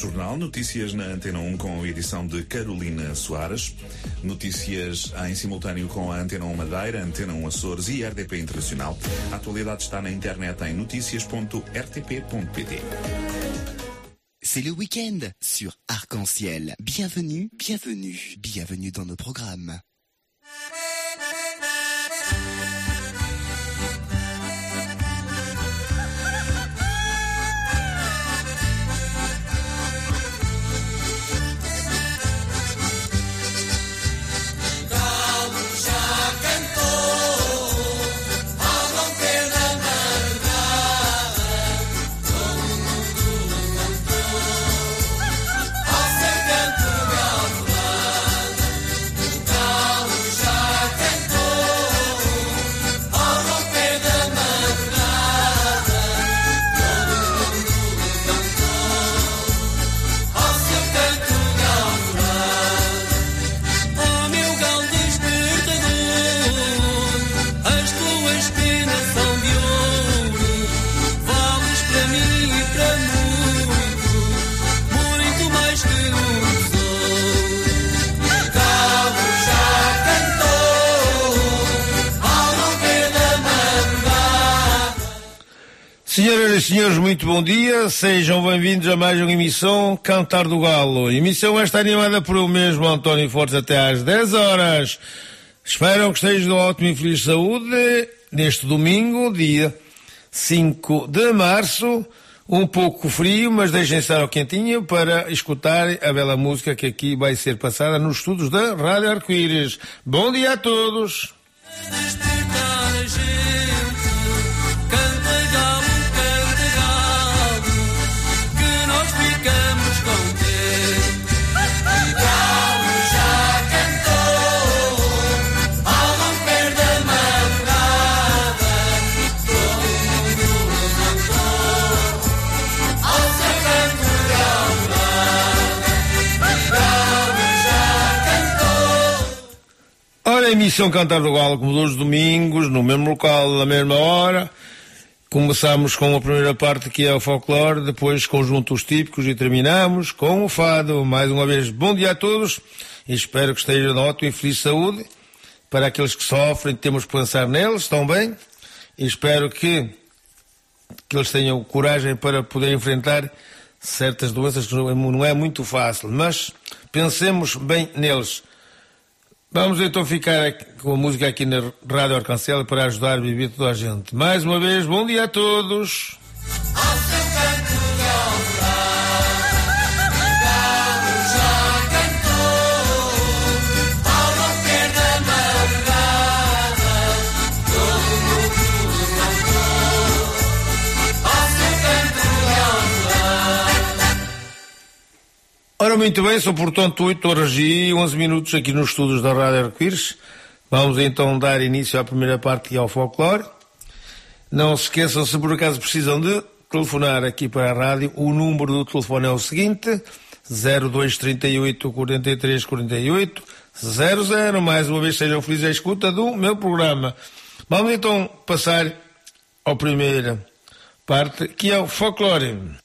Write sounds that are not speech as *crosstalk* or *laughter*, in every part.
Jornal, notícias na Antena 1 com a edição de Carolina Soares, notícias em simultâneo com a Antena 1 Madeira, Antena 1 Açores e RDP Internacional. A atualidade está na internet em notícias.rtp.pt. C'est le week-end sur Arc-en-Ciel. Bienvenue, bienvenue, bienvenue dans nos programmes. Senhores, muito bom dia. Sejam bem-vindos a mais uma emissão Cantar do Galo. Emissão esta animada por eu mesmo, António Fortes, até às 10 horas. Espero que estejam de ótima e feliz saúde neste domingo, dia 5 de março. Um pouco frio, mas deixem estar ao quentinho para escutar a bela música que aqui vai ser passada nos estudos da Rádio Arco-Íris. Bom dia a todos. Emissão Cantar do Galo, como os domingos, no mesmo local, na mesma hora. Começamos com a primeira parte que é o folclore, depois conjuntos típicos e terminamos com o fado. Mais uma vez, bom dia a todos e espero que estejam de ótima e feliz saúde. Para aqueles que sofrem, temos que pensar neles, estão bem? E espero que, que eles tenham coragem para poder enfrentar certas doenças que não é- não é muito fácil, mas pensemos bem neles. Vamos então ficar aqui com a música aqui na Rádio Arcancel para ajudar a viver toda a gente. Mais uma vez, bom dia a todos. Ora, muito bem, são portanto 8 horas e 11 minutos aqui nos estudos da Rádio Arco-Íris. Vamos então dar início à primeira parte que é o folclore. Não se esqueçam, se por acaso precisam de telefonar aqui para a rádio, o número do telefone é o seguinte: 0238 43 48 00. Mais uma vez sejam felizes à escuta do meu programa. Vamos então passar à primeira parte, que é o folclore.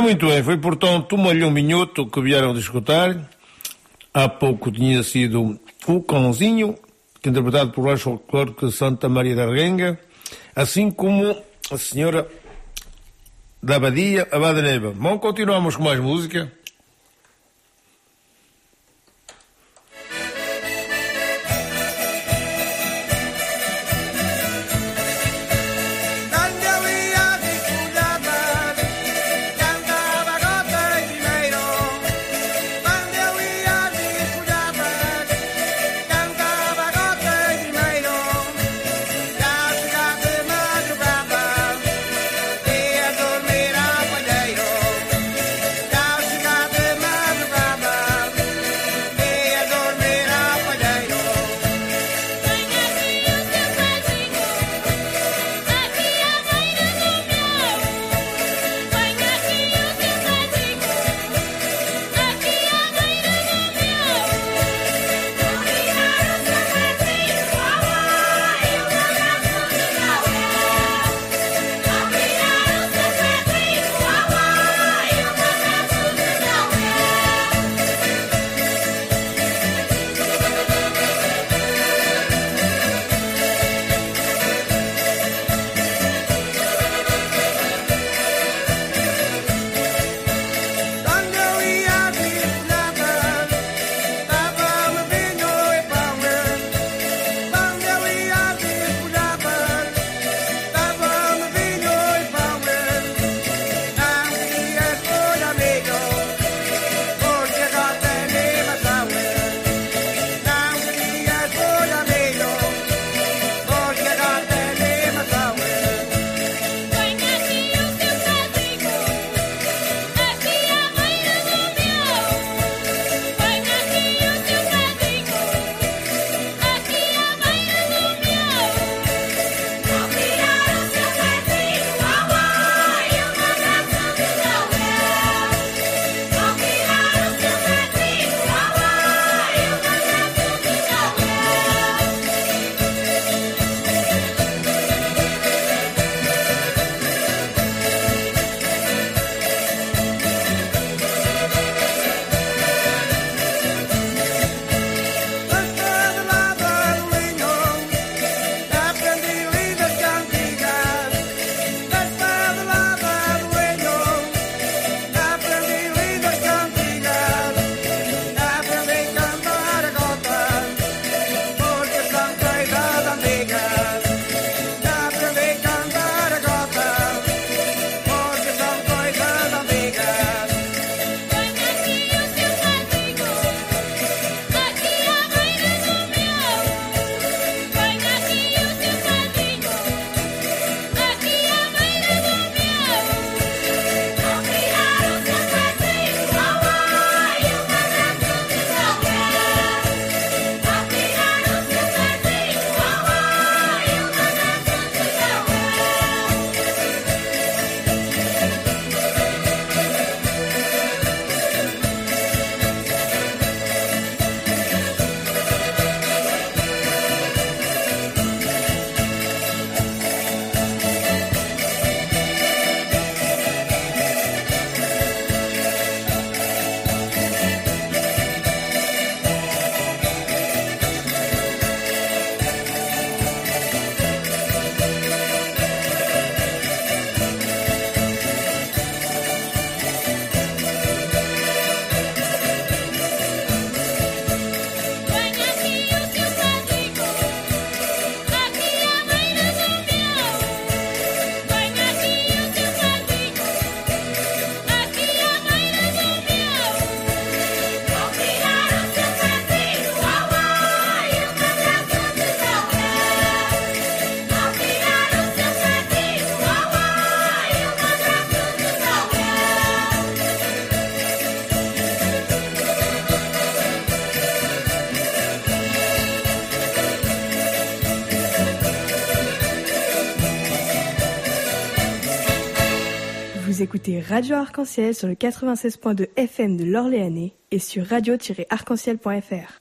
Muito bem, foi portanto o Malhão Minhoto que vieram de escutar. Há pouco tinha sido o Cãozinho, que interpretado por Folclórico de Santa Maria da Reguenga, assim como a senhora da Abadia, Abada Neva. Bom, continuamos com mais música. Écoutez Radio Arc-en-Ciel sur le 96.2 FM de l'Orléanais et sur radio-arc-en-ciel.fr.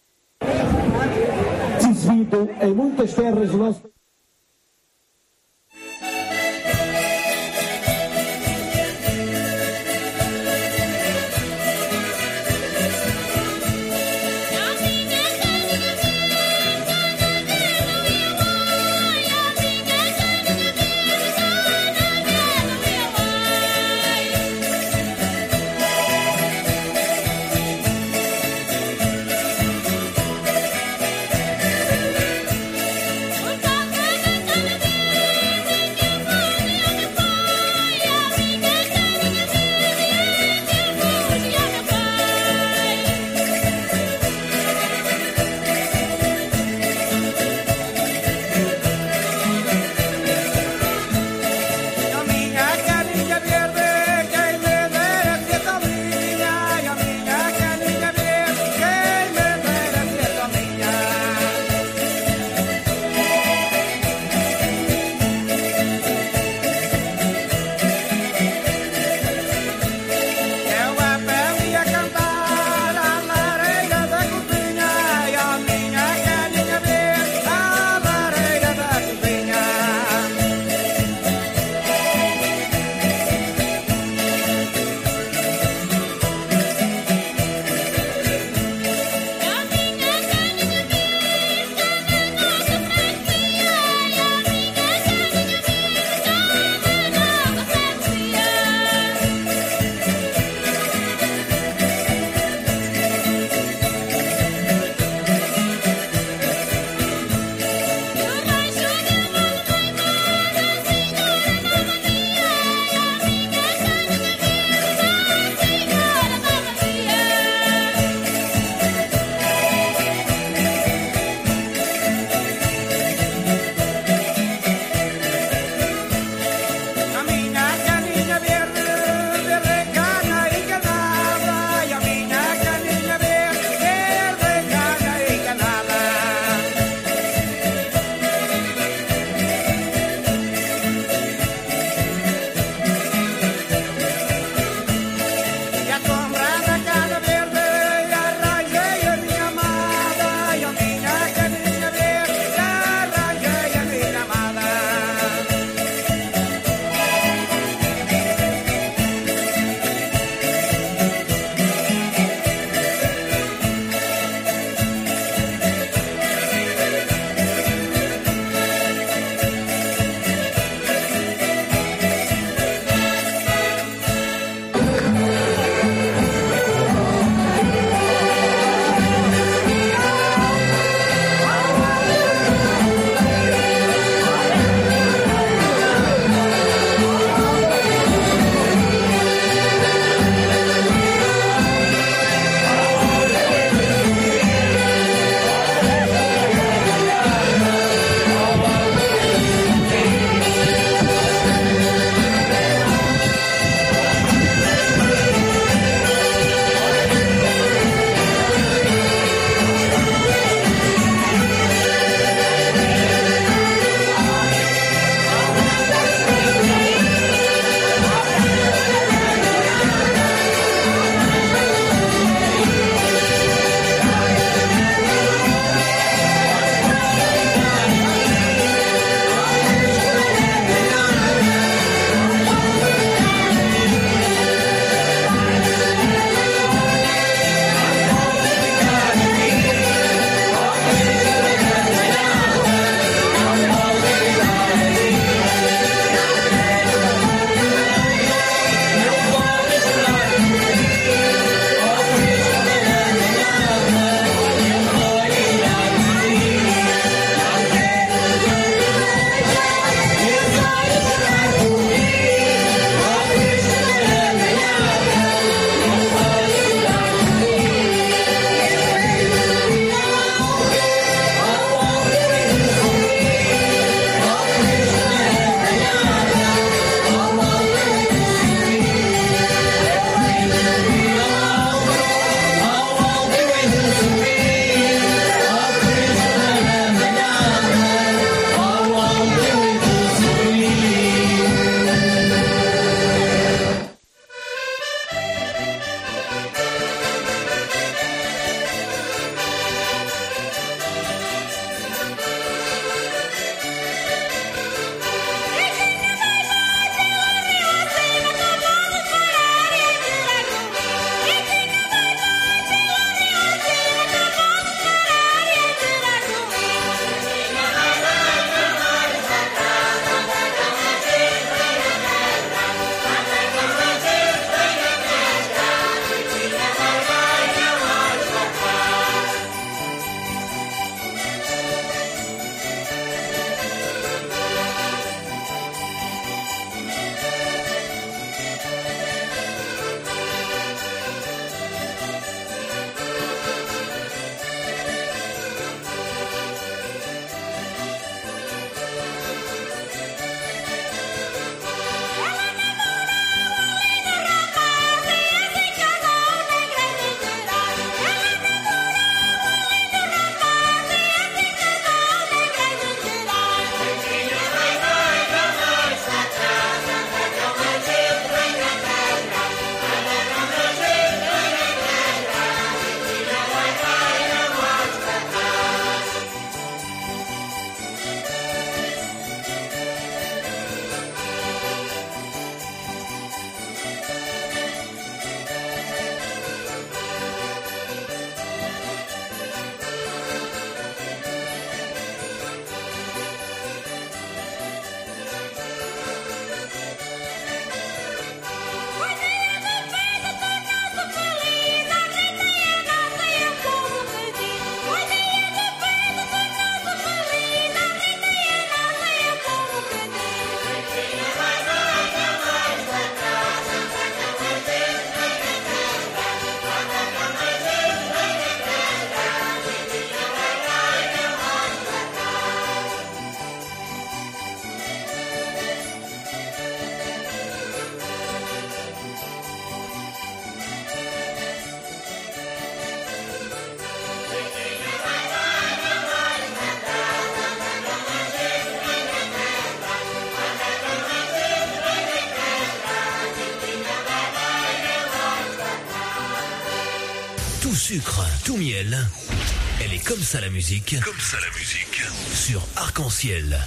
Comme ça la musique. Comme ça la musique. Sur Arc-en-Ciel.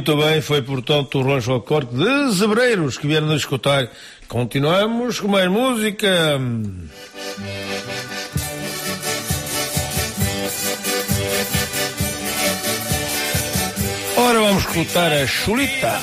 Muito bem, foi portanto o Rancho ao Corte de Zebreiros que vieram nos escutar. Continuamos com mais música. Ora, vamos escutar a Chulita.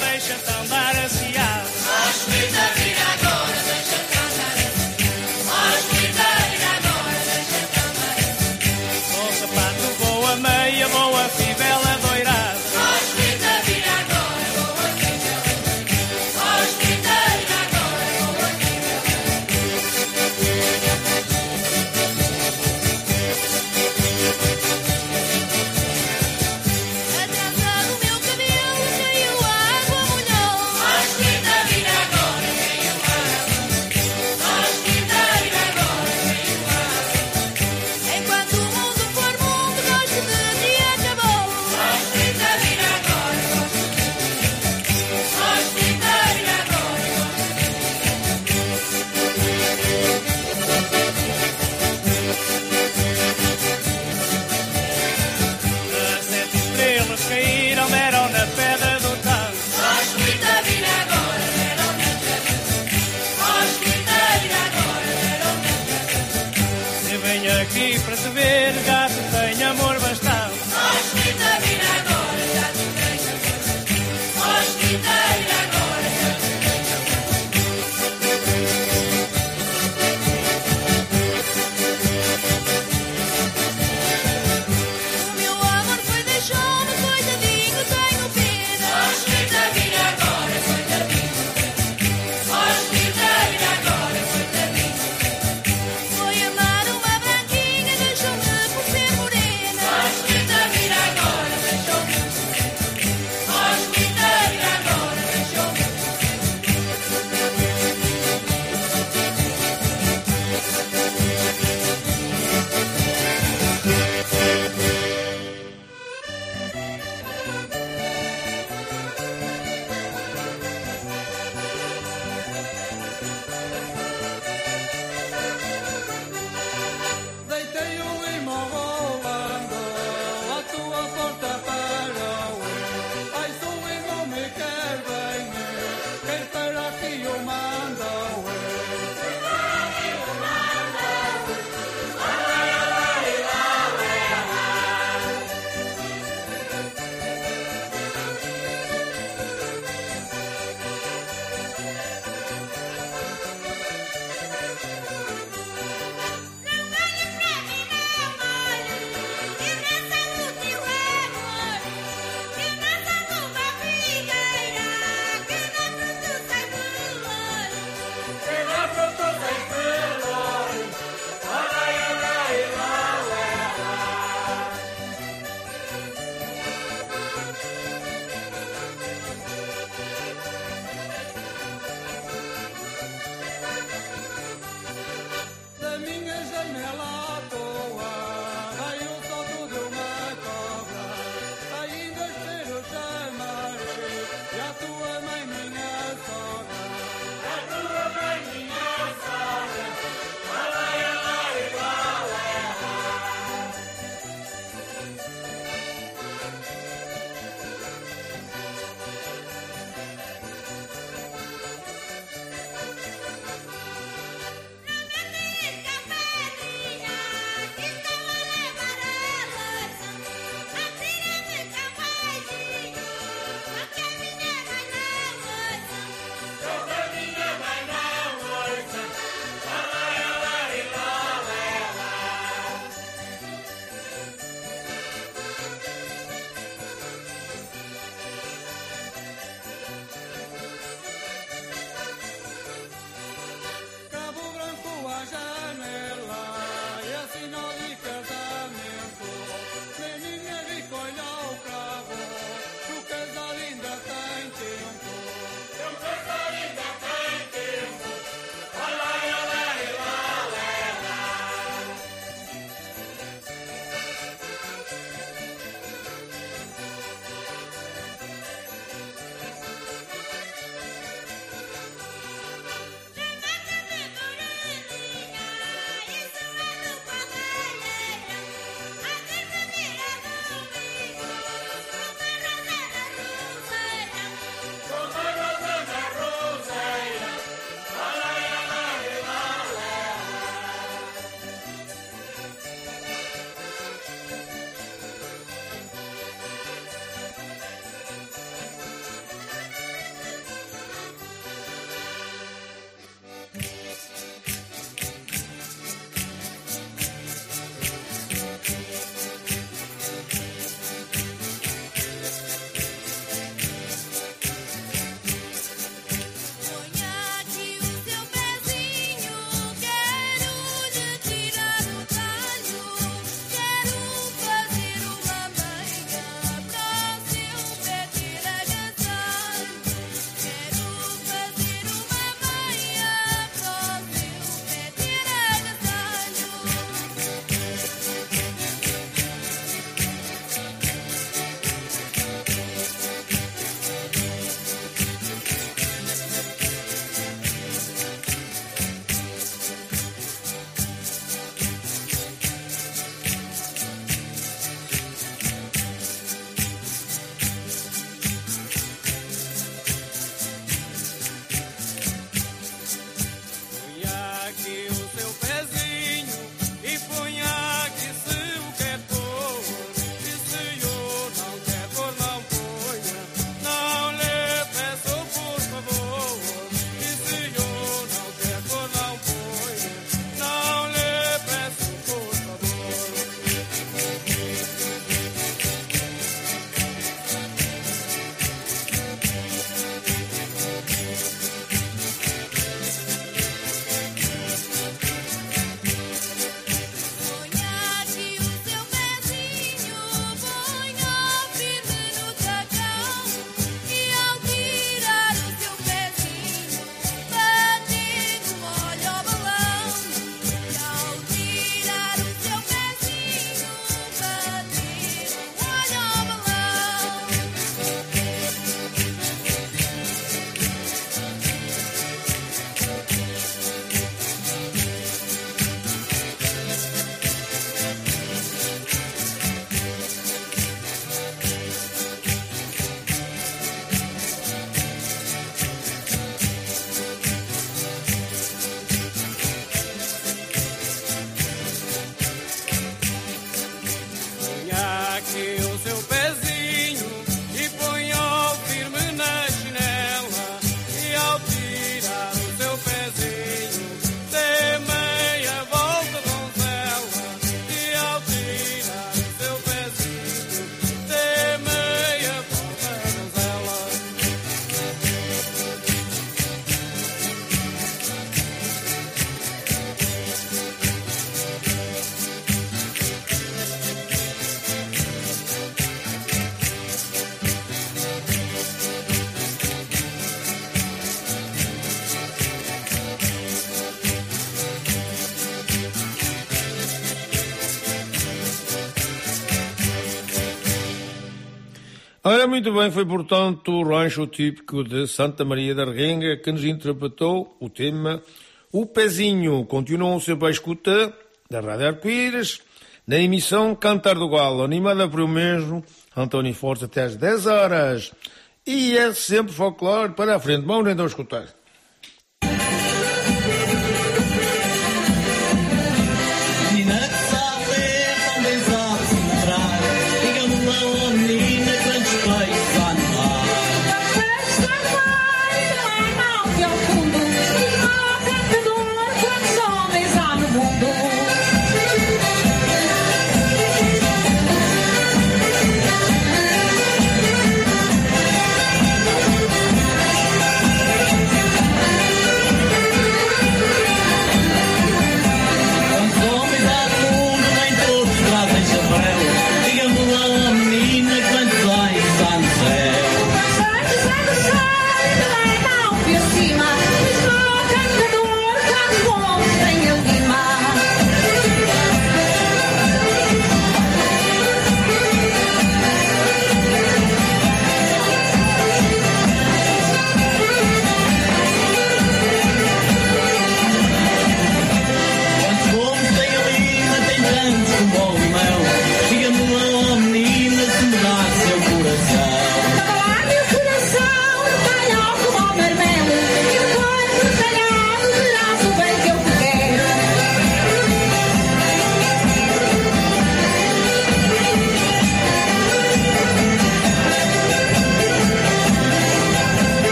Muito bem, foi portanto o rancho típico de Santa Maria da Renga que nos interpretou o tema O Pezinho. Continuam sempre a escutar da Rádio Arco-Íris, na emissão Cantar do Galo, animada por eu mesmo, António Forte, até às 10 horas. E é sempre folclore para a frente. Vamos então escutar.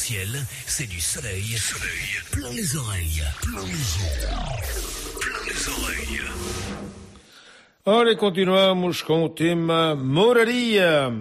l'essentiel, c'est du soleil. Soleil. Plein les oreilles. Plein les oreilles. Plein les oreilles. Allez, continuons, continuiamo con Tim Moreria.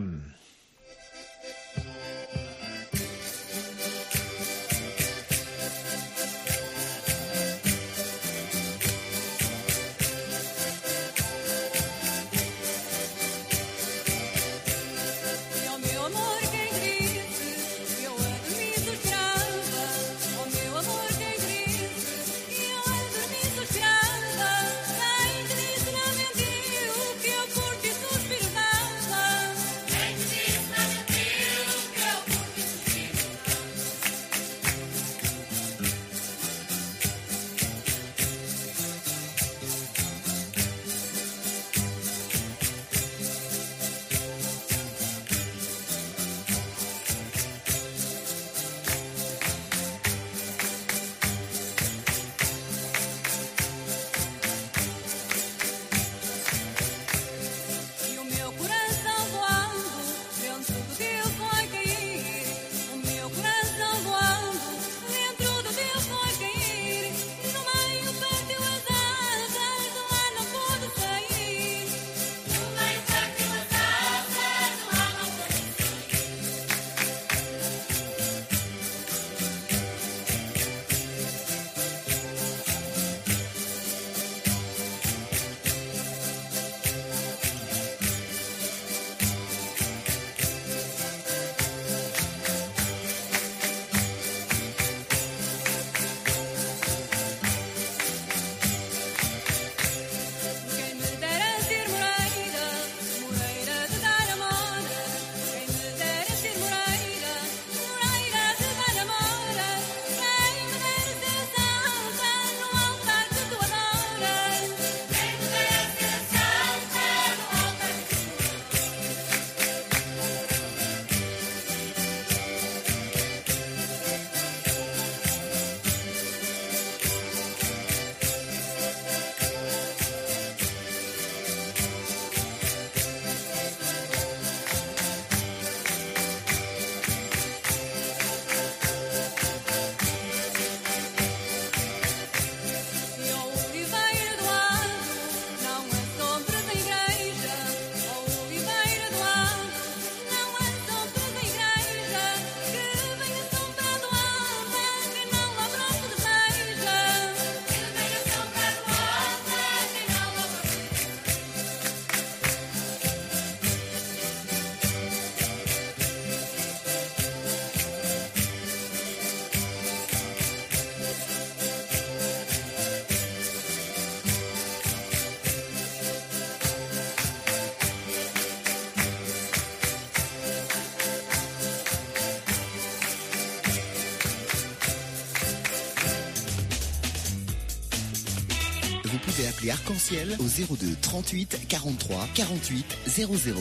vous pouvez appeler Arc-en-Ciel au 02 38 43 48 00.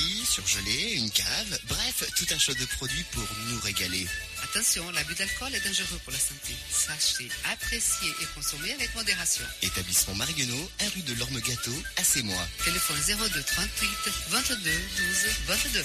Surgelé, une cave, bref, tout un choix de produits pour nous régaler. Attention, l'abus d'alcool est dangereux pour la santé. Sachez apprécier et consommer avec modération. Établissement Marionneau, un rue de l'Orme Gâteau, à moi. Téléphone 02 38 22 12 22.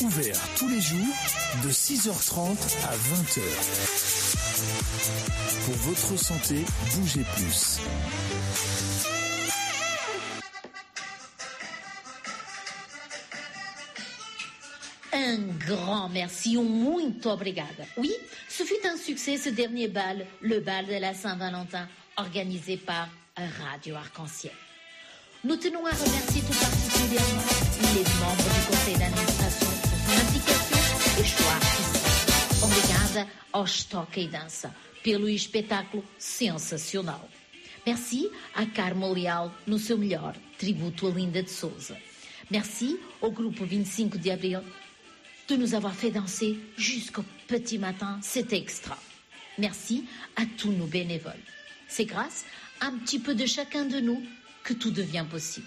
Ouvert tous les jours de 6h30 à 20h. Pour votre santé, bougez plus. Un grand merci ou muito obrigada. Oui, ce fut un succès ce dernier bal, le bal de la Saint-Valentin, organisé par Radio Arc-en-Ciel. Nous tenons à remercier tout particulièrement les membres du conseil d'administration Obrigada aos Toca e Dança pelo espetáculo sensacional. Merci à Carmo Leal no seu melhor, tributo a Linda de Souza. Merci au groupe 25 de Abril de nous avoir fait danser jusqu'au petit matin. C'était extra. Merci à tous nos bénévoles. C'est grâce à un petit peu de chacun de nous que tout devient possible.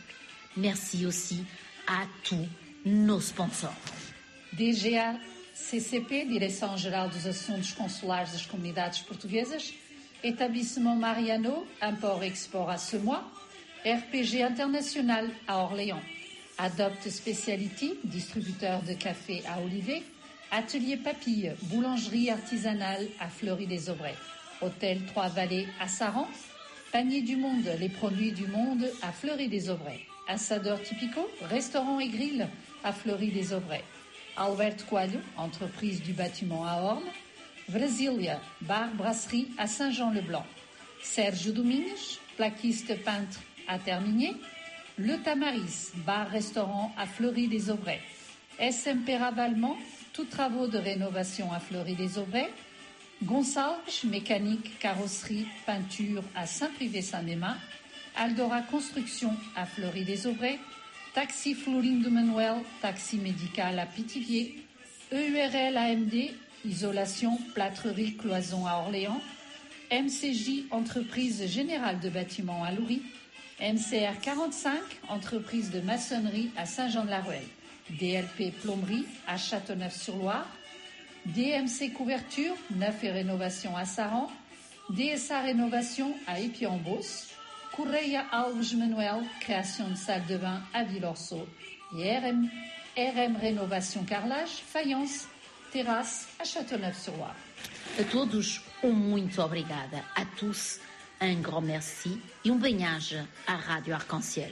Merci aussi à tous nos sponsors. DGA CCP, Direção-Geral dos Assuntos Consulares das Comunidades Portuguesas, Établissement Mariano, Import-Export à Semois, RPG International à Orléans, Adopt Speciality, distributeur de café à Olivet, Atelier Papille, boulangerie artisanale à Fleury-les-Aubrais, Hôtel Trois-Vallées à Saran, Panier du Monde, les produits du monde à Fleury-les-Aubrais, Assador Typico, restaurant et grill à Fleury-les-Aubrais, Alberto Coelho, entreprise du bâtiment à Orne. Brasília, bar brasserie à Saint-Jean-le-Blanc. Sérgio Domingues, plaquiste peintre à Termigné. Le Tamaris, bar-restaurant à Fleury-les-Aubrais. SMP Ravalement, tous travaux de rénovation à Fleury-les-Aubrais. Gonçalves, mécanique, carrosserie, peinture à Saint-Privé-Saint-Mémin. Aldora Construction à Fleury-les-Aubrais. Taxi Florine de Manuel, taxi médical à Pithiviers. EURL AMD, isolation, plâtrerie, cloison à Orléans. MCJ, entreprise générale de bâtiments à Loury. MCR 45, entreprise de maçonnerie à Saint-Jean-de-la-Ruelle. DLP Plomberie à Châteauneuf-sur-Loire. DMC Couverture, neuf et rénovation à Saran. DSA Rénovation à Épiambos. Correia Alves Manuel, création de salle de bain à Villorceau. Et RM, RM Rénovation Carrelage, faïence, terrasse à Châteauneuf-sur-Loire. A todos, um muito obrigada. A tous, un grand merci e um bem-aja à Rádio Arc-en-Ciel.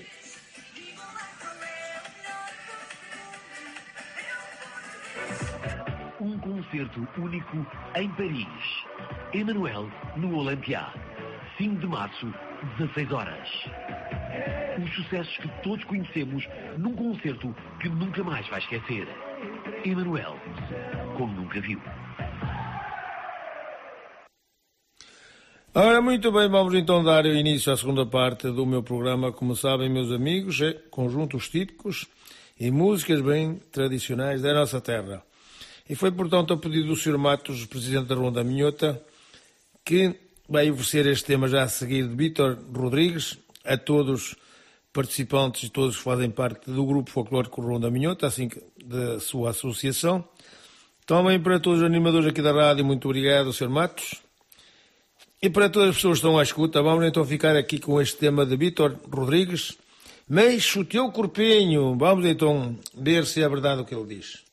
Um concerto único em Paris. Emanuel no Olympia. 5 de março, 16 horas. Os sucessos que todos conhecemos num concerto que nunca mais vai esquecer. Emanuel, como nunca viu. Ora, muito bem, vamos então dar início à segunda parte do meu programa. Como sabem, meus amigos, é conjuntos típicos e músicas bem tradicionais da nossa terra. E foi, portanto, a pedido do Sr. Matos, Presidente da Ronda Minhota, que vai oferecer este tema já a seguir de Vítor Rodrigues a todos os participantes e todos que fazem parte do grupo folclórico Ronda Minhota, assim que da sua associação. Também para todos os animadores aqui da rádio, muito obrigado, Sr. Matos. E para todas as pessoas que estão à escuta, vamos então ficar aqui com este tema de Vítor Rodrigues. Mexo o teu corpinho. Vamos então ver se é verdade o que ele diz.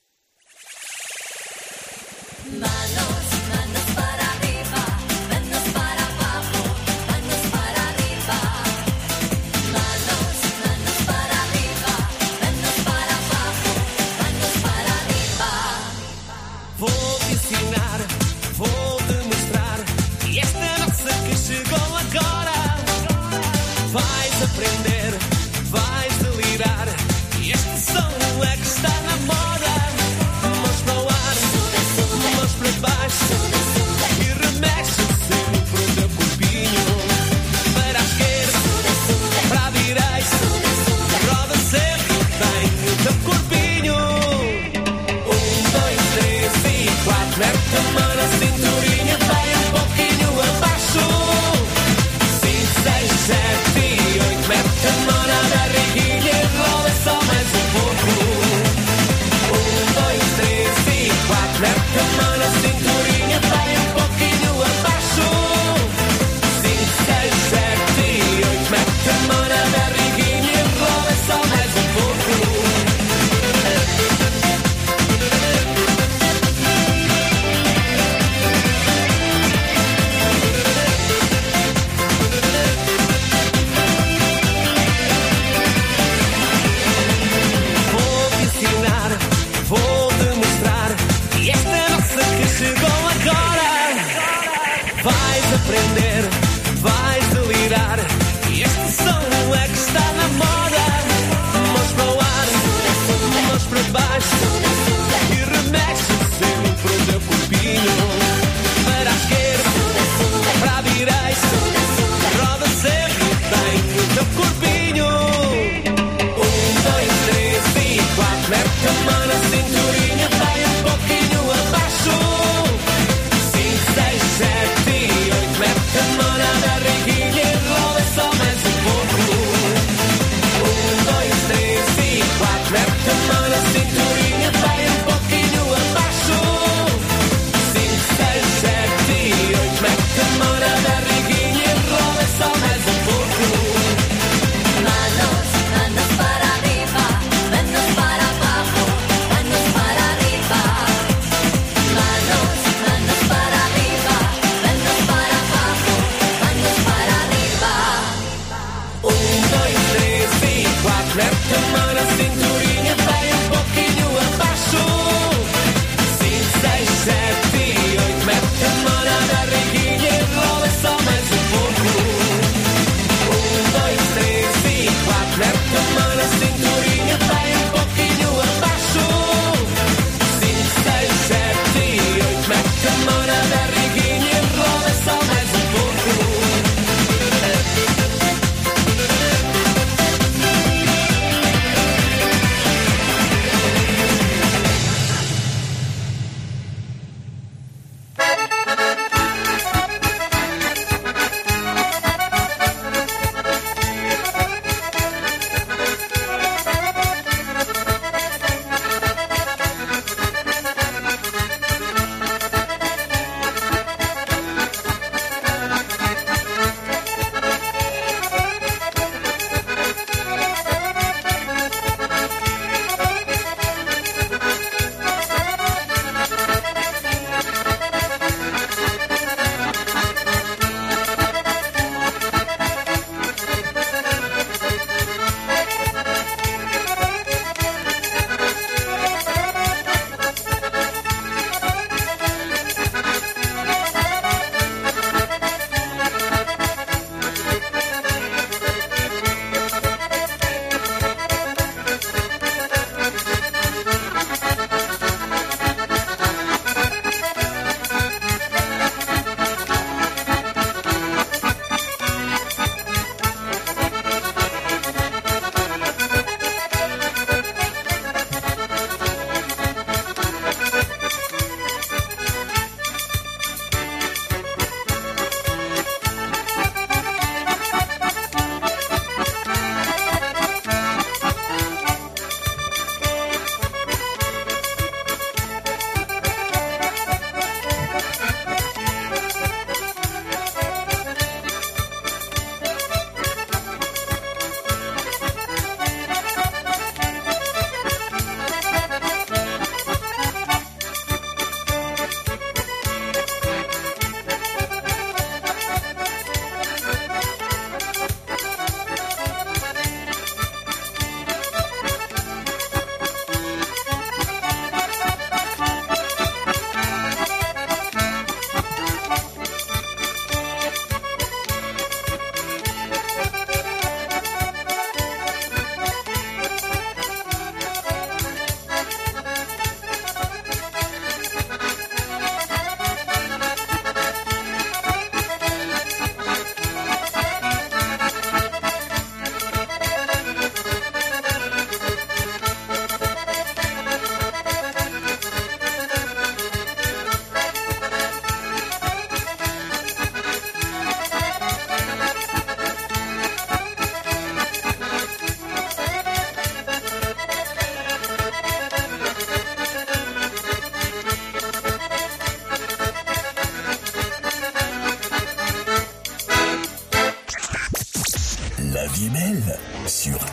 come on.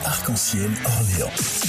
Arc-en-Ciel Orléans.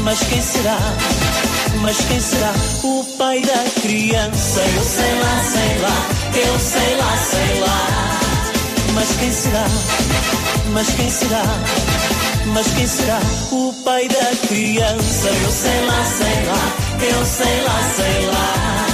Mas quem será? Mas quem será? O pai da criança? Eu sei lá, sei lá, eu sei lá, sei lá. Mas quem será? Mas quem será? Mas quem será? O pai da criança? Eu sei lá, sei lá, eu sei lá, sei lá.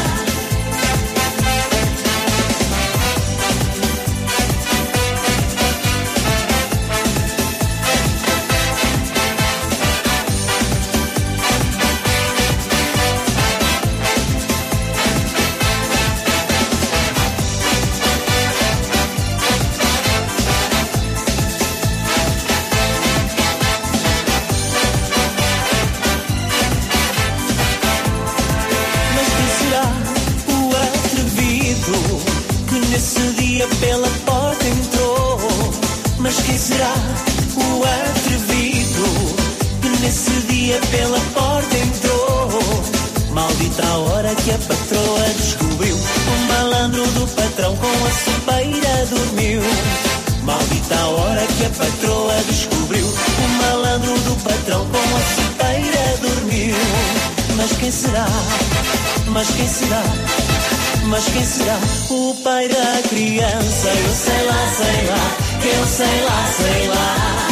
Será? O pai da criança? Eu sei lá, sei lá, eu sei lá, sei lá.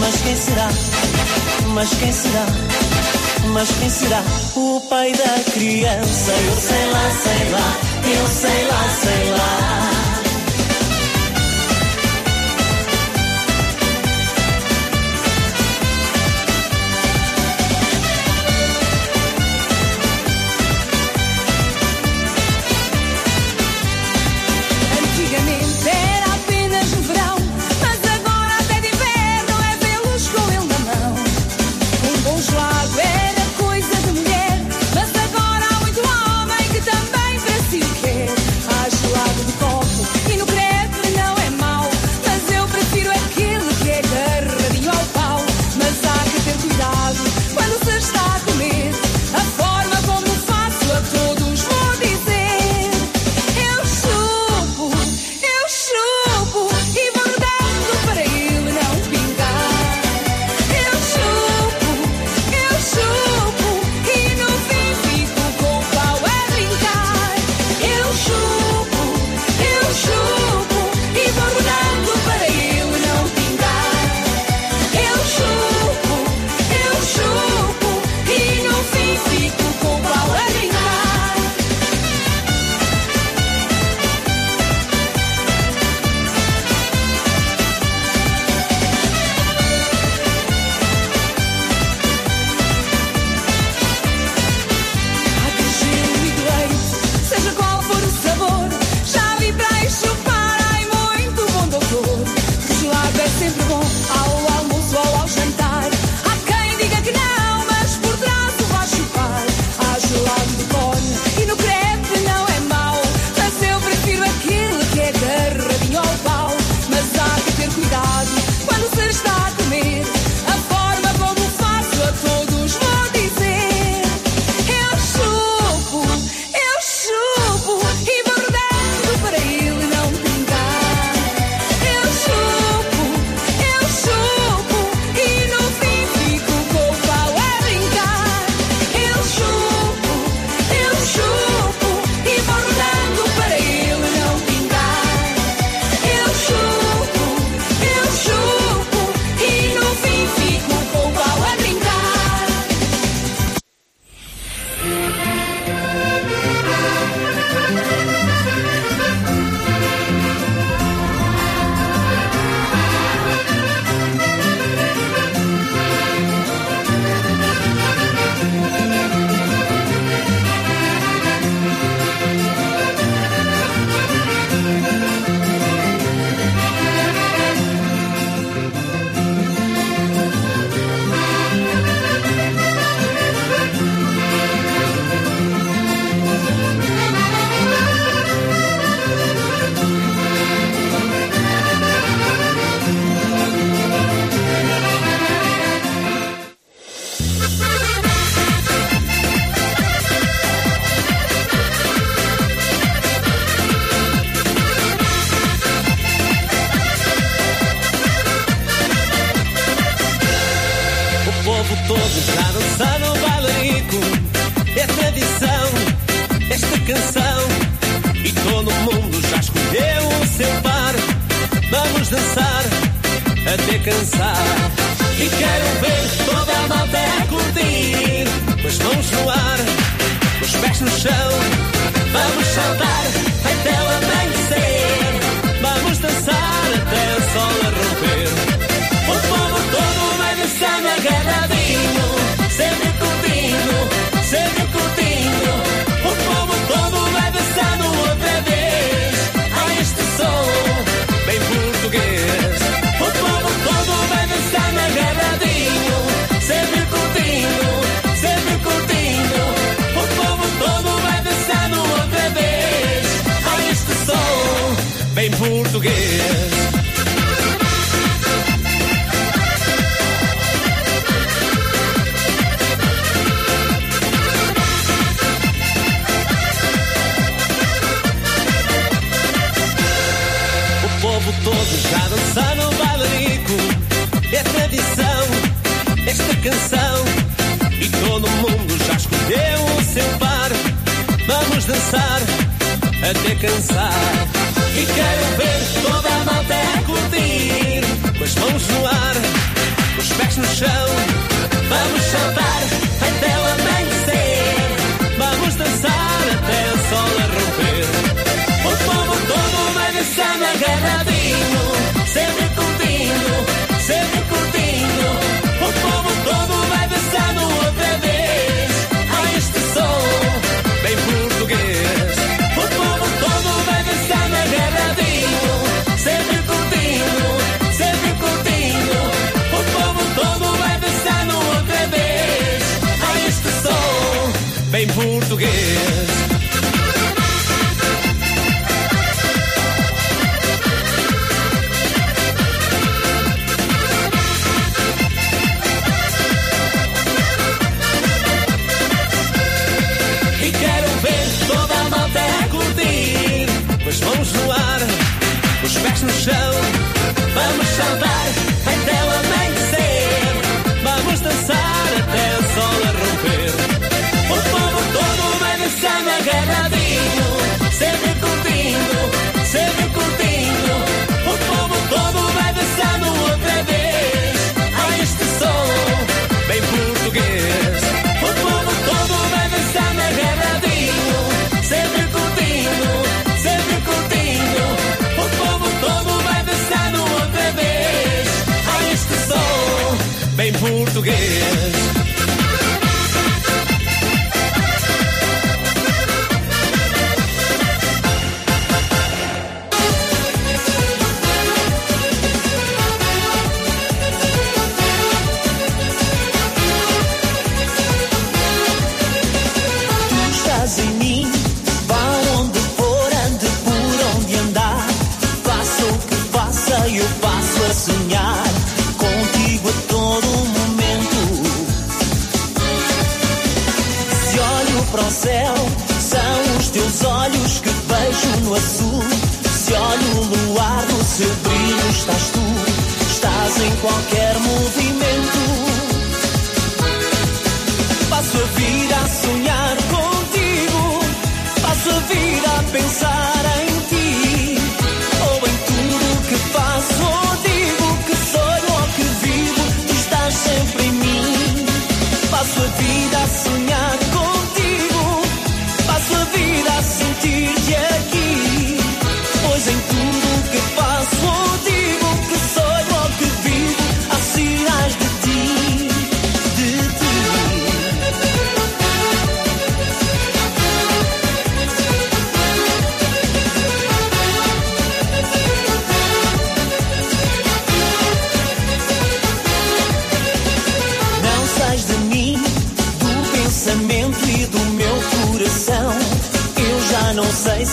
Mas quem será? Mas quem será? Mas quem será? O pai da criança? Eu sei lá, sei lá, eu sei lá, sei lá. dançar. as mãos no ar, os pés no chão. Vamos saltar. Yeah.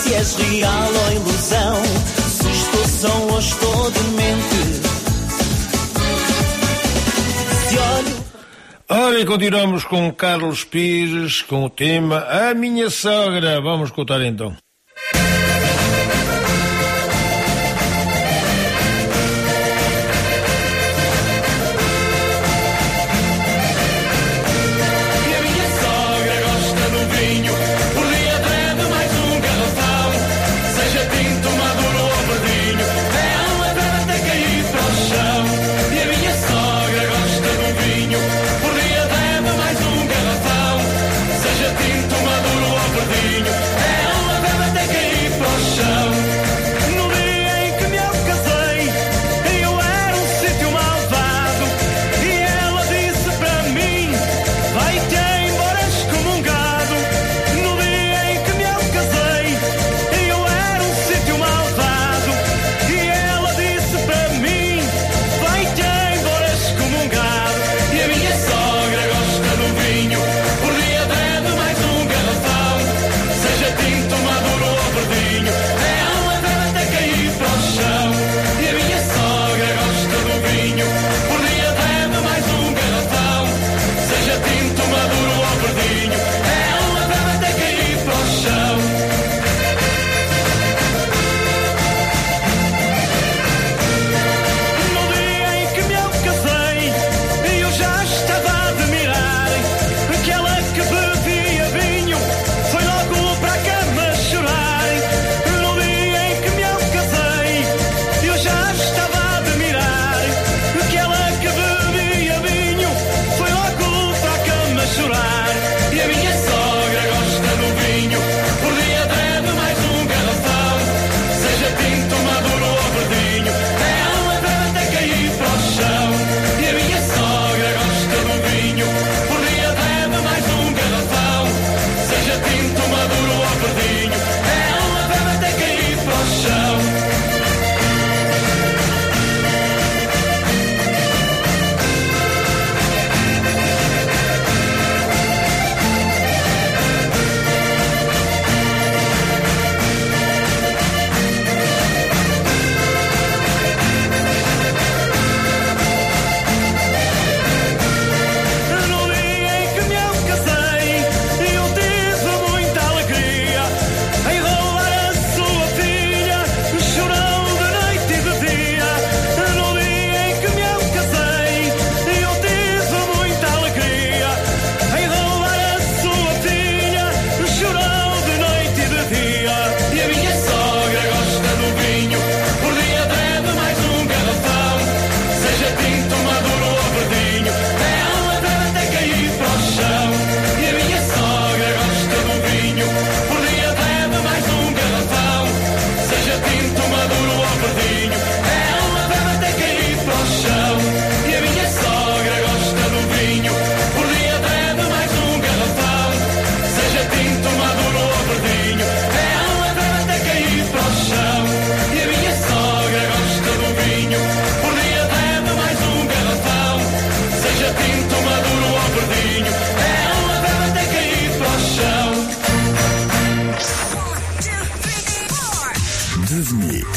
se és real ou ilusão, se estou só ou estou demente. Se olho. Ora, e continuamos com Carlos Pires com o tema A Minha Sogra. Vamos escutar então.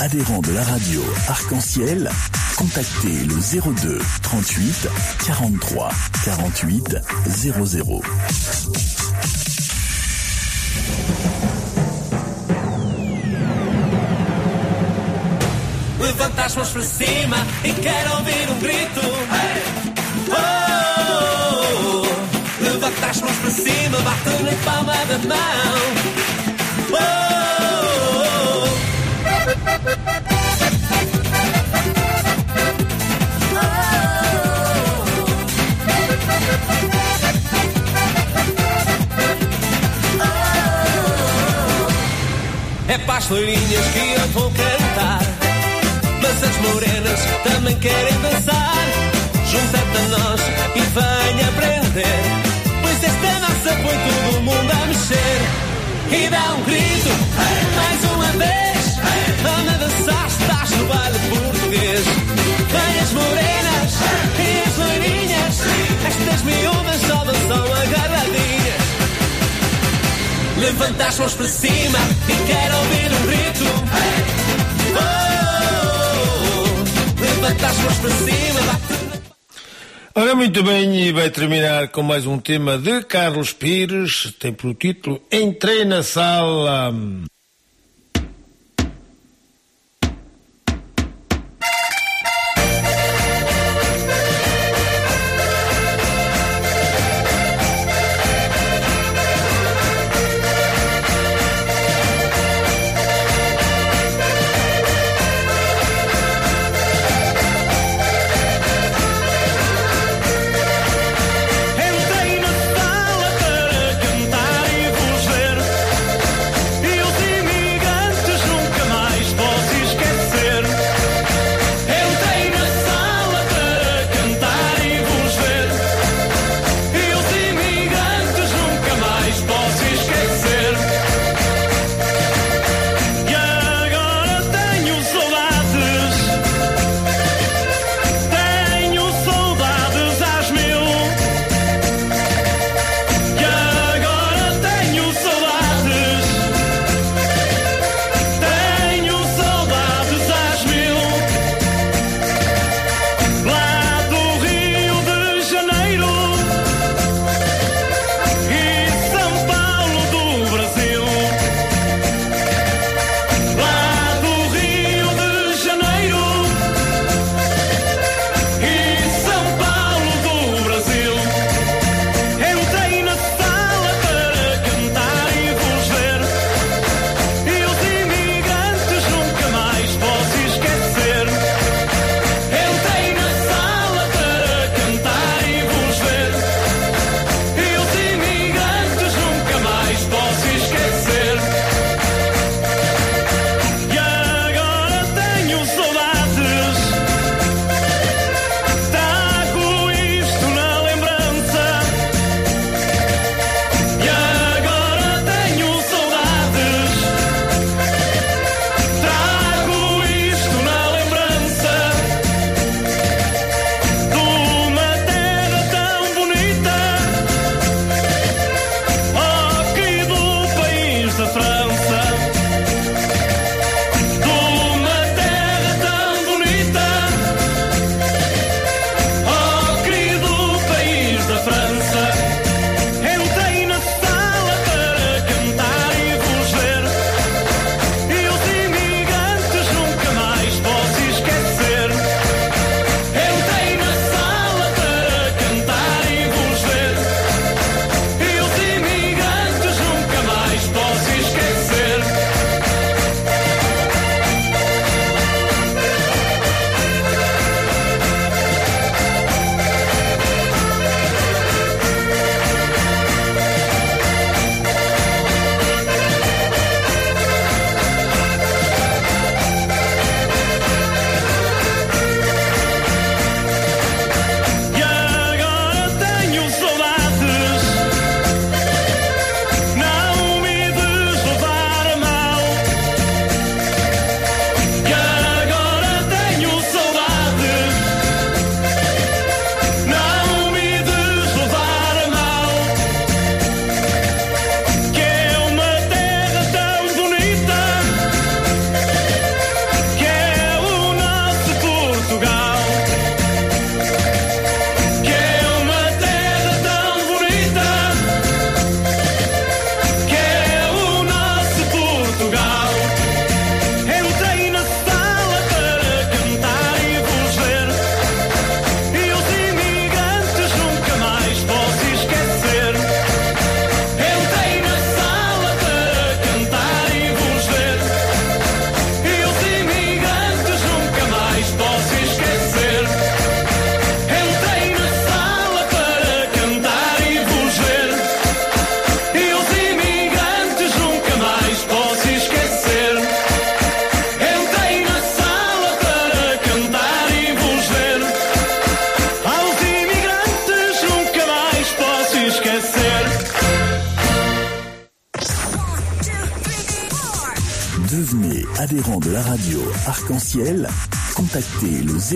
Adhérents de la radio Arc-en-Ciel, contactez le 02 38 43 48 00. Levanta as mãos para cima grito. Oh, É para as loirinhas que eu vou cantar. Mas as morenas também querem dançar. Junta-te a nós e venha aprender. Pois esta dança põe todo mundo a mexer. E dá um grito, mais uma vez. Anda a dançar, estás no baile português. Vem as morenas e as loirinhas. Estas miúdas só dançam agarradinhas. Levanta as para cima e quero ouvir um grito. Oh, as mãos para cima, bate Ora, muito bem, e vai terminar com mais um tema de Carlos Pires, tem por título Entrei na Sala.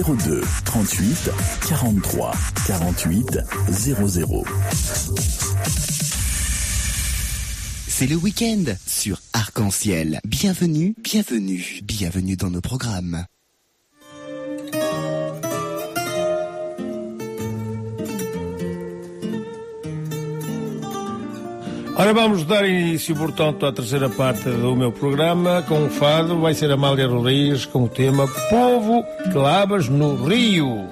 02 38 43 48 00. C'est le week-end sur Arc-en-Ciel. Bienvenue, bienvenue, bienvenue dans nos programmes. Ora, vamos dar início, portanto, tota à terceira parte do meu programa com o fado. Vai ser Amália Rodrigues com o tema Povo Que lavas no Rio.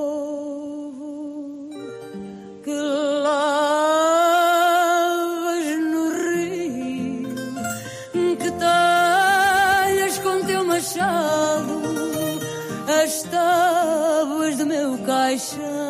Povo que lavas no rio, que talhas com teu machado as tábuas do meu caixão.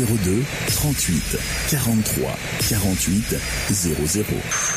02 38 43 48 00.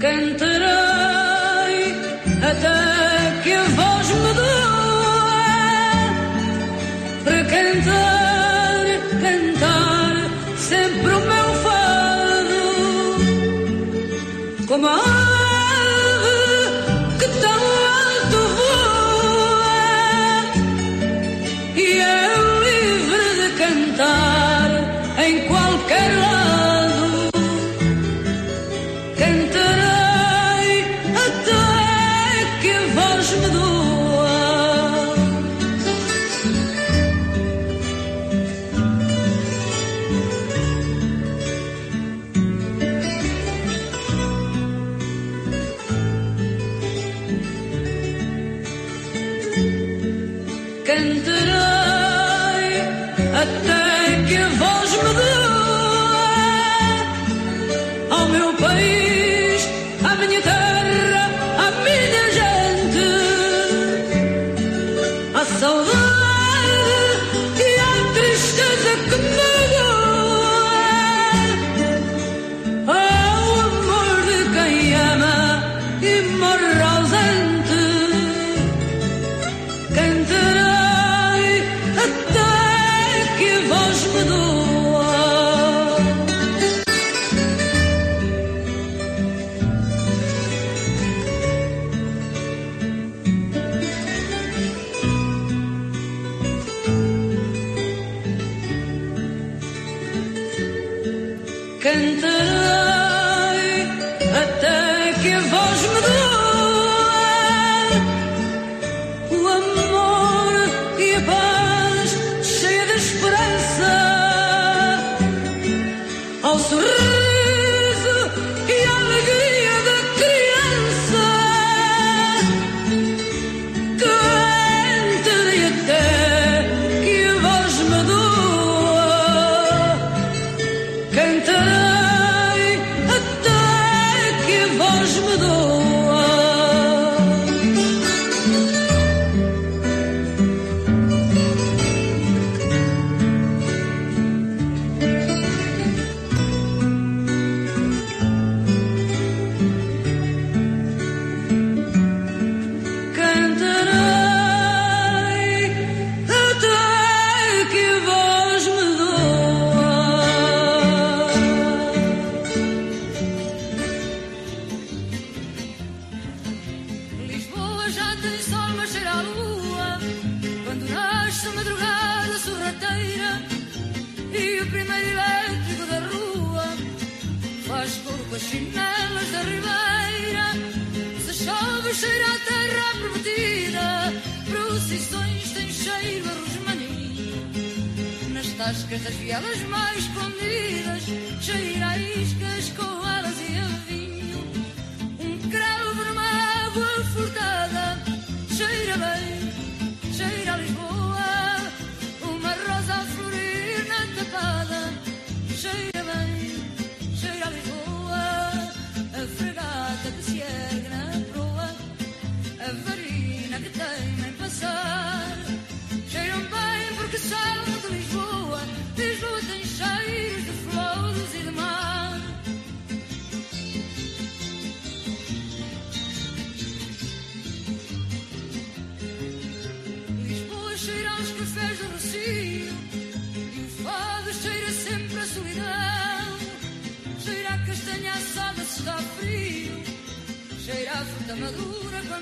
Canto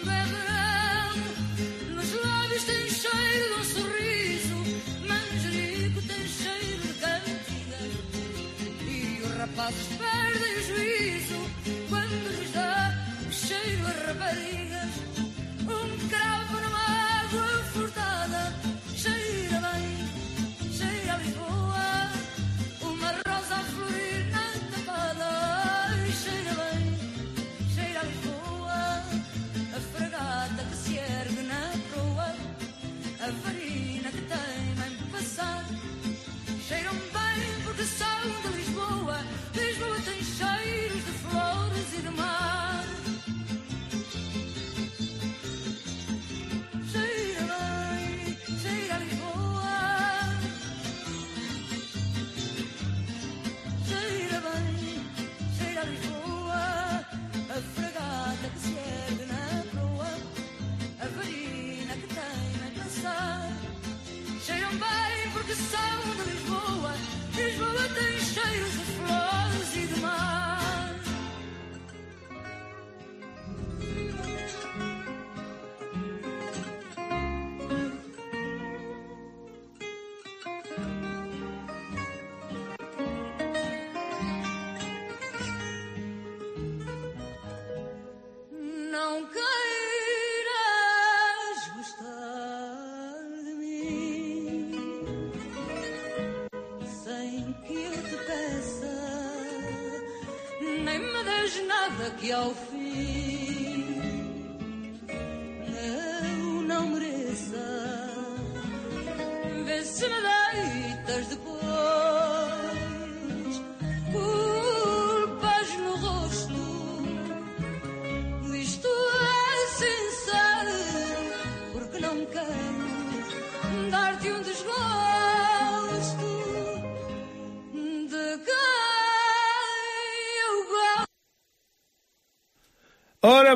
verão Nos lábios tem cheiro de um sorriso Manjerico tem cheiro de cantiga. E os rapazes perdem o juízo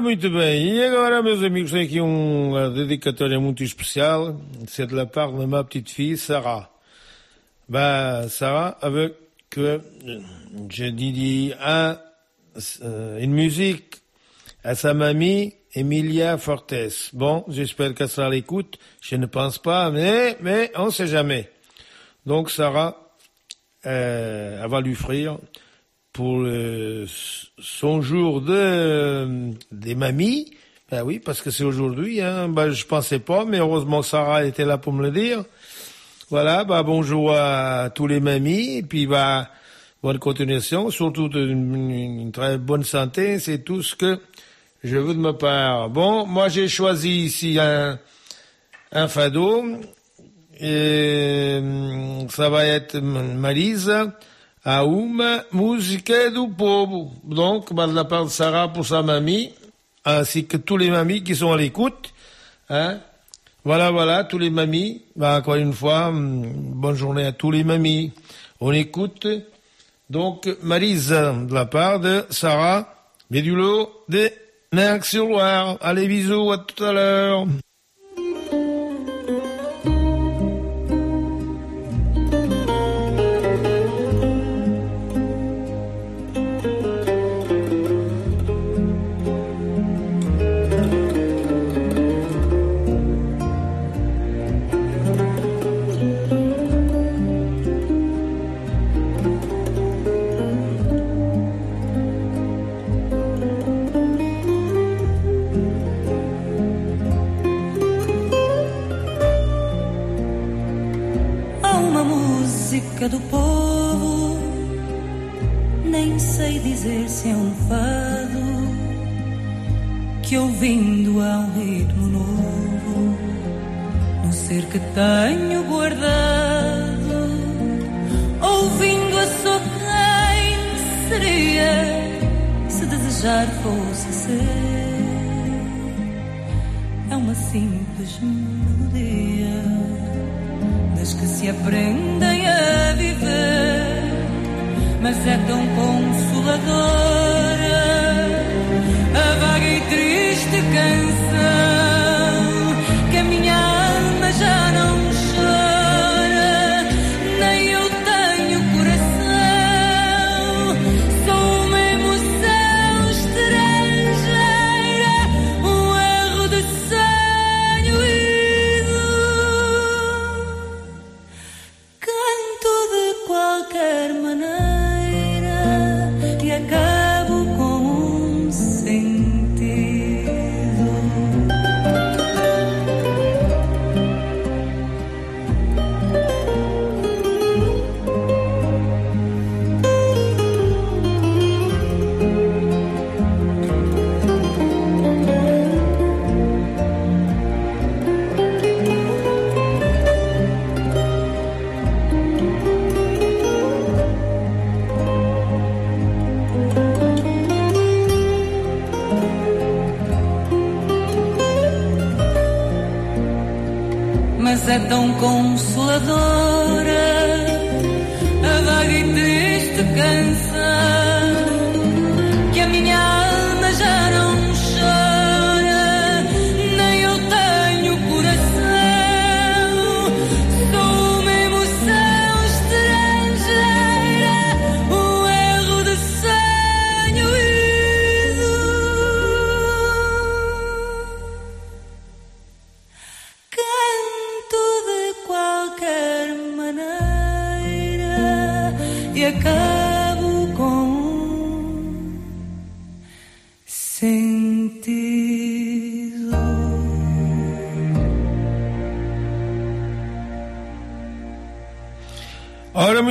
muito bem. E agora, meus amigos, tem aqui uma dedicatória muito especial. C'est de la part de ma petite fille, Sarah. Ben, Sarah, avec, euh, je un, euh, une musique à sa mamie, Emilia Fortes. Bon, j'espère que ça l'écoute. Je ne pense pas, mais, mais, on sait jamais. Donc, Sarah, euh, elle va lui offrir pour le- son jour de des mamies. Ben oui, parce que c'est aujourd'hui. Hein. Ben, je pensais pas, mais heureusement Sarah était là pour me le dire. Voilà, bah bonjour à tous les mamies, et puis bah bonne continuation, surtout une, une très bonne santé, c'est tout ce que je veux de ma part. Bon, moi j'ai choisi ici un, un fado, et hum, ça va être Marisa, a uma música do povo. Donc, de la part de Sarah pour sa mamie, ainsi que tous les mamies qui sont à l'écoute. Hein. Voilà, voilà, tous les mamies. Bah, encore une fois, hum, bonne journée à tous les mamies. On écoute donc Marisa de la part de Sarah Médulo de Merck-sur-Loire. Allez, bisous, à tout à l'heure. Dizer se é um fado que ouvindo um ritmo novo no ser que tenho guardado. Ouvindo a só quem seria se desejar fosse ser. É uma simples melodia das que se aprendem a viver, mas é tão over no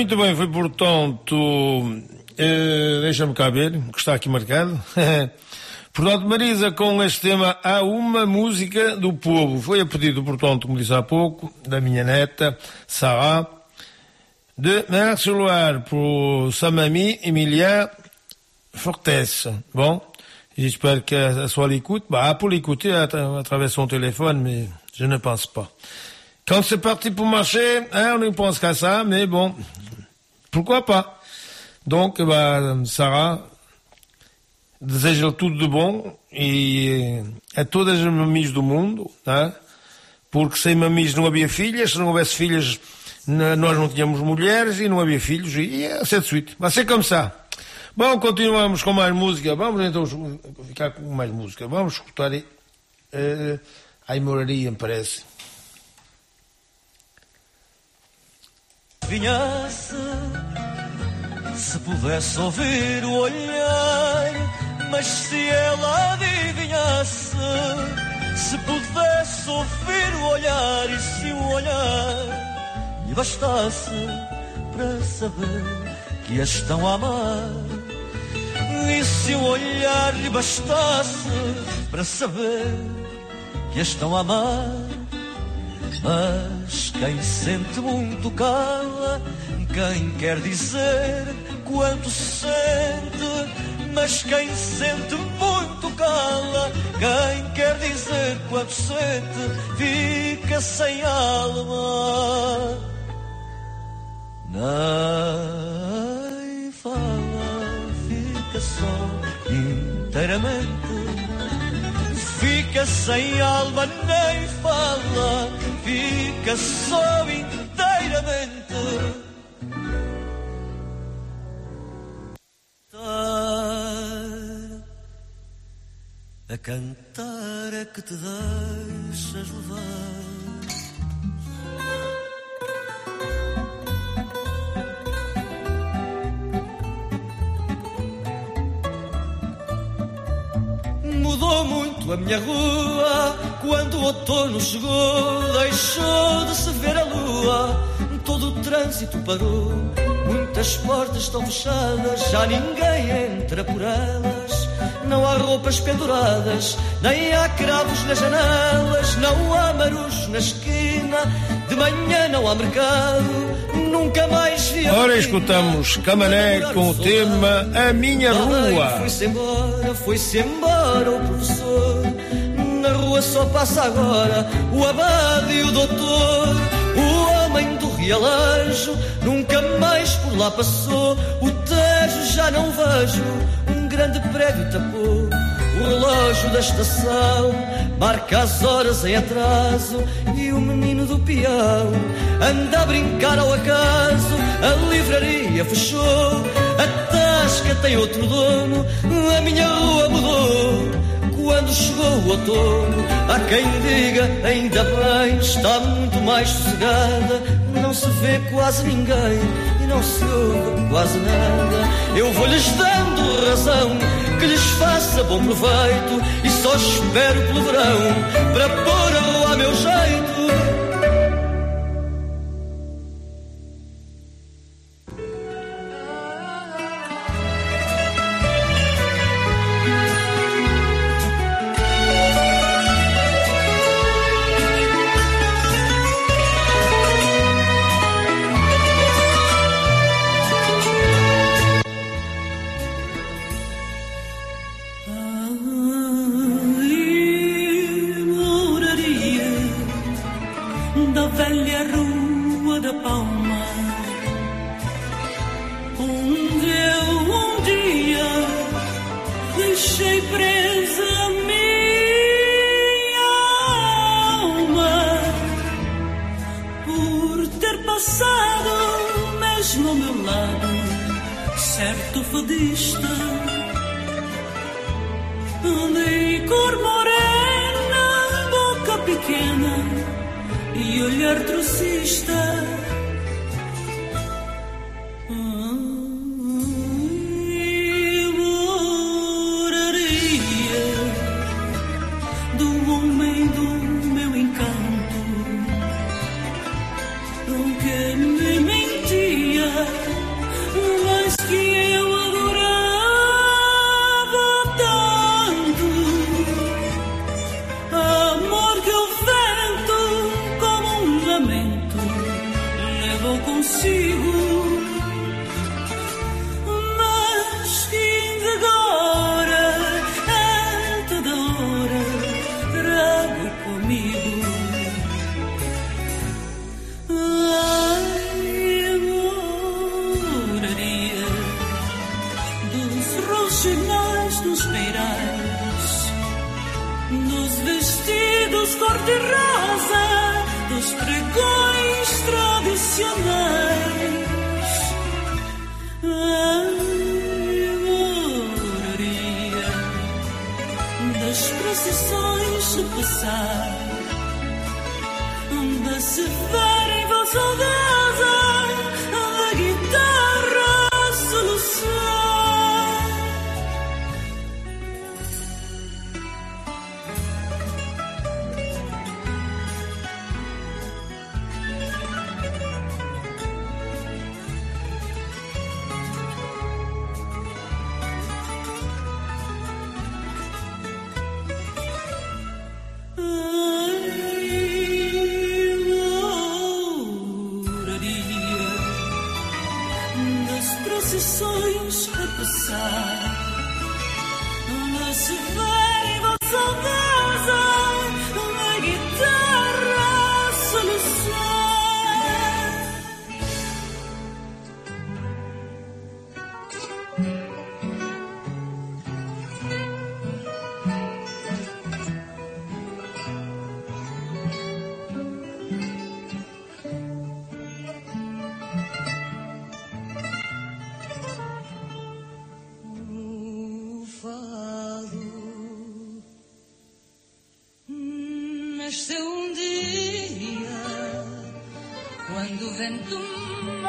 muito bem, foi portanto. eh, Deixa-me cá ver, que está aqui marcado. *laughs* portanto, Marisa, com este tema, há uma música do povo. Foi a pedido, portanto, como disse há pouco, da minha neta, Sarah, de Marceloir, pour sa mamie, Emilia Fortes. Bon, j'espère qu'elle soit à l'écoute. Bah, peut l'écouter à travers son téléphone, mais je ne pense pas. Quand c'est parti pour marcher, hein, on ne pense qu'à ça, mais bon, pourquoi pas Donc, bah, Sarah, desejo-lhe tudo de bom e a todas as mamis do mundo, né? porque sem mamis não havia filhas, se não houvesse filhas nós não tínhamos mulheres e não havia filhos, e é assim de suite. Vai ser como ça. Bom, continuamos com mais música. Vamos então ficar com mais música. Vamos escutar. Uh, Ai, moraria, me parece. Se pudesse ouvir o olhar, mas se ela adivinhasse se pudesse ouvir o olhar e se o olhar lhe bastasse para saber que a estão a amar. E se o olhar lhe bastasse para saber que a estão a amar. Mas quem sente muito cala, quem quer dizer quanto sente. Mas quem sente muito cala, quem quer dizer quanto sente, fica sem alma. Nem fala, fica só inteiramente. Fica sem alma, nem fala, fica só inteiramente. A cantar é que te deixas levar. Mudou muito a minha rua quando o outono chegou. Deixou de se ver a lua, todo o trânsito parou. Muitas portas estão fechadas, já ninguém entra por elas. Não há roupas penduradas, nem há cravos nas janelas, não há marujos na esquina, de manhã não há mercado, nunca mais vi a Ora, escutamos Camané com o tema A Minha Rua. Foi-se embora, foi-se embora o professor. Na rua só passa agora o abade e o doutor. O homem do realejo nunca mais por lá passou. O Tejo já não vejo, grande prédio tapou. O relógio da estação marca as horas em atraso e o menino do peão anda a brincar ao acaso. A livraria fechou, a tasca tem outro dono, a minha rua mudou. Quando chegou o outono, há quem diga, ainda bem, está muito mais sossegada. Não se vê quase ninguém não se ouve quase nada. Eu vou-lhes dando razão, que lhes faça bom proveito. E só espero pelo verão, para pôr a rua meu jeito. أنتم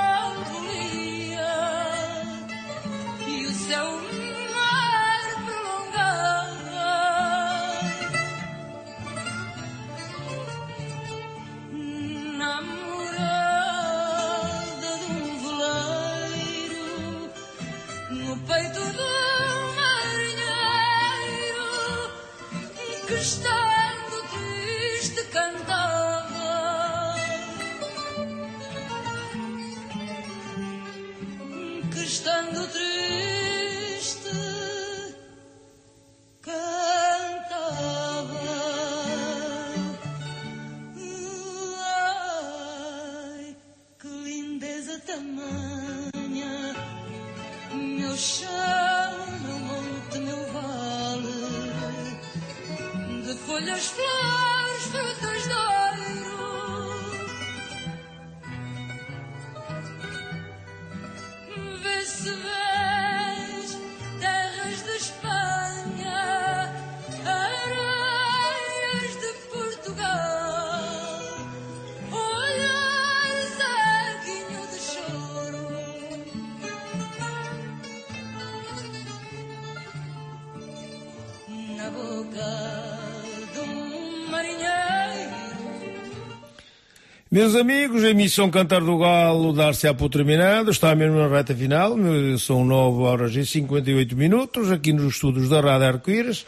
Meus amigos, a emissão Cantar do Galo dar-se-á por terminado, está mesmo na reta final, são 9 horas e 58 minutos, aqui nos estudos da Rádio Arco-Íris.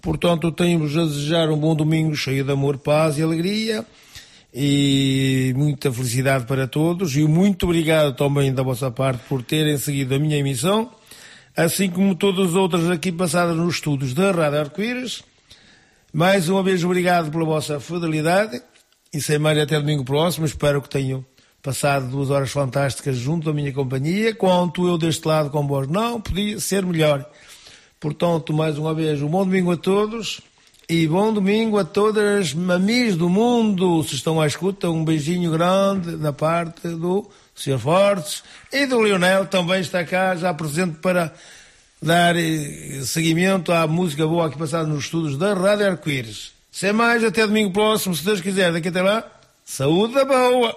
Portanto, tenho-vos a desejar um bom domingo cheio de amor, paz e alegria e muita felicidade para todos e muito obrigado também da vossa parte por terem seguido a minha emissão, assim como todas as outras aqui passadas nos estudos da Rádio Arco-Íris. Mais uma vez obrigado pela vossa fidelidade e sem mais até domingo próximo. Espero que tenham passado duas horas fantásticas junto à minha companhia. Quanto eu deste lado com vós, não podia ser melhor. Portanto, mais uma vez, um bom domingo a todos e bom domingo a todas as mamis do mundo. Se estão à escuta, um beijinho grande da parte do Sr. Fortes e do Leonel, também está cá, já presente para dar eh, seguimento à música boa aqui passada nos estudos da Rádio Arco-Íris. Sem mais, até domingo próximo, se Deus quiser. Daqui até lá, saúde da boa!